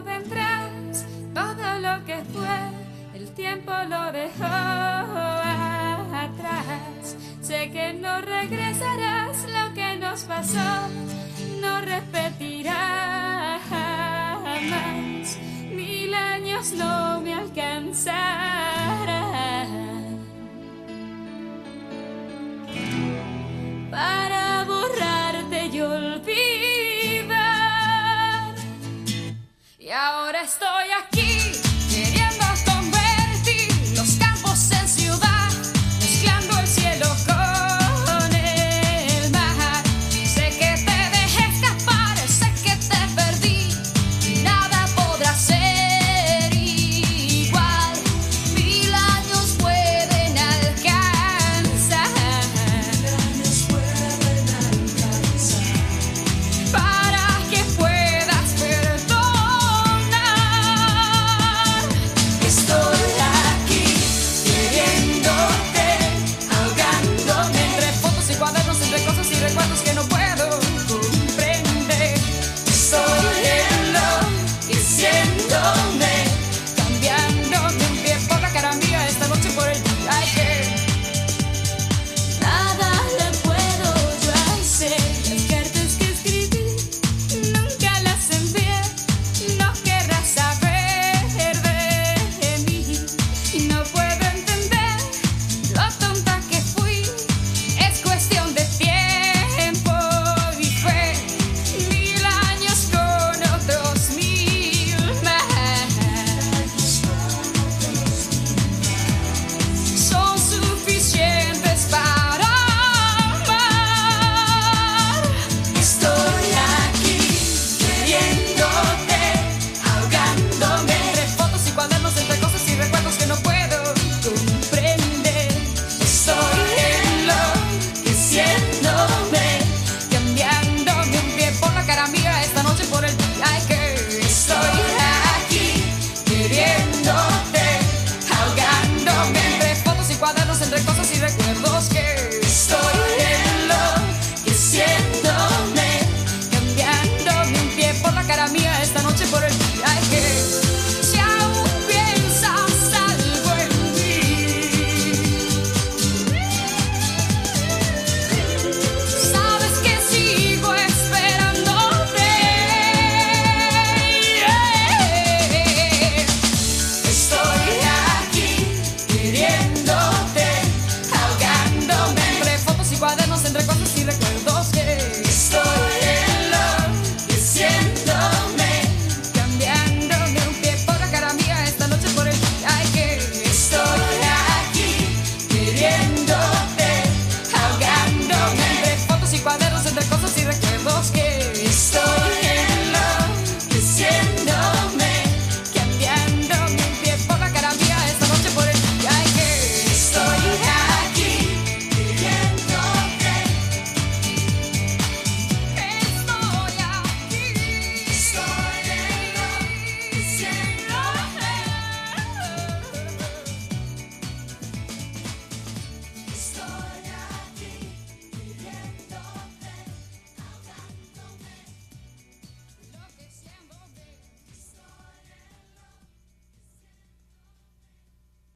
vendrás, todo lo que fue, el tiempo lo dejó atrás. Sé que no regresarás lo que nos pasó, no repetirá vida que hemos visto.